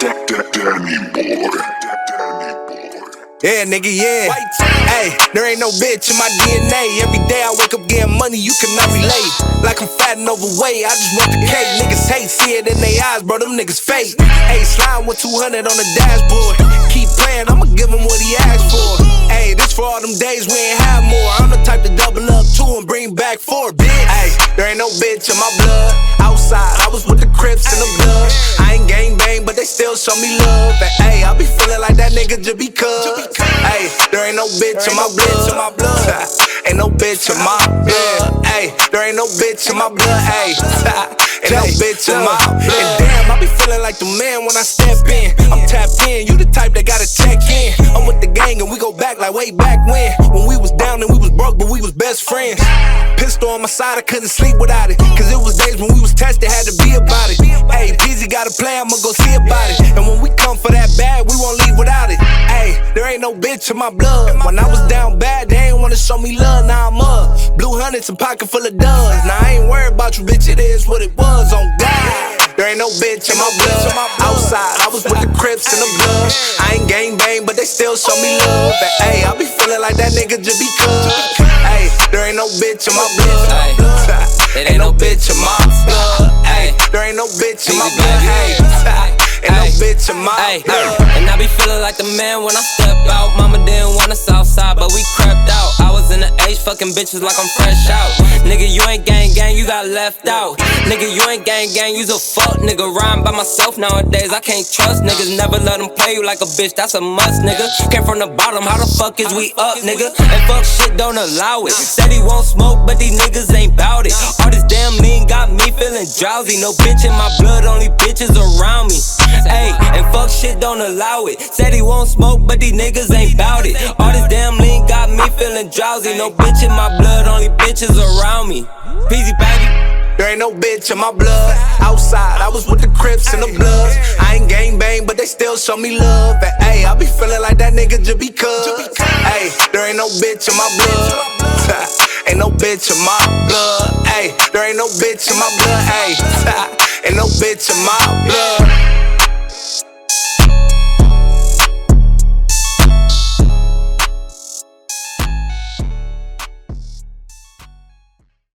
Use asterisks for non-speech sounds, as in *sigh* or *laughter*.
Danny boy. Yeah, nigga, yeah. Hey, there ain't no bitch in my DNA. Every day I wake up getting money, you cannot relate. Like I'm fat and overweight, I just want the cake. Niggas hate, see it in their eyes, bro. Them niggas fake. Hey, slime with 200 on the dashboard. Keep playing, I'ma give him what he asked for. Hey, this for all them days we ain't had more. I'm the type to double up two and bring back four, bitch. Hey, there ain't no bitch in my blood. Outside, I was with the Crips and the blood. I ain't gang bang, still show me love. And hey, I be feeling like that nigga just because. Hey, there ain't no bitch in my blood. *laughs* ain't no bitch in my blood. Hey, there ain't no bitch in my blood. Hey, *laughs* ain't no bitch in my blood. And damn, I be feeling like the man when I step in. I'm tapped in. You the type that gotta check in. I'm with the gang and we go back like way back when. When we was down and we was broke, but we was best friends. Pistol on my side, I couldn't sleep without it. Cause it was days when we was tested, had to be about it. Hey, got a play, I'ma go see about it. And when we come for that bag, we won't leave without it. Hey, there ain't no bitch in my blood. When I was down bad, they ain't wanna show me love, now I'm up. Blue hundreds and pocket full of duds. Now I ain't worried about you, bitch, it is what it was on God. There ain't no bitch in my blood. Outside, I was with the Crips and the blood. I ain't gang bang, but they still show me love. And hey, I be feeling like that nigga just because. Hey, there ain't no bitch in my blood. It Ain't no bitch in my blood. Hey, there ain't no bitch in my blood. Ain't no bitch in my blood. and I be feeling like the man when I step out. Mama didn't want us outside, but we crept out. I was in the age fucking bitches like I'm fresh out. Nigga, you ain't gang gang, you got left out. Nigga, you ain't gang gang, you's a fuck nigga. Rhyme by myself nowadays, I can't trust niggas. Never let them play you like a bitch, that's a must, nigga. Came from the bottom, how the fuck is we up, nigga? And fuck shit don't allow it. Said he won't smoke, but these niggas ain't drowsy. No bitch in my blood, only bitches around me. Ayy, and fuck shit don't allow it. Said he won't smoke, but these niggas ain't bout it. All this damn lean got me feeling drowsy. No bitch in my blood, only bitches around me. Peasy, baby. There ain't no bitch in my blood. Outside, I was with the Crips and the Bloods. I ain't gang bang, but they still show me love. And hey, I be feeling like that nigga just because. Hey, there ain't no bitch in my blood. *laughs* ain't no bitch in my blood. Hey, there ain't no bitch in my blood. Hey, *laughs* ain't no bitch in my blood.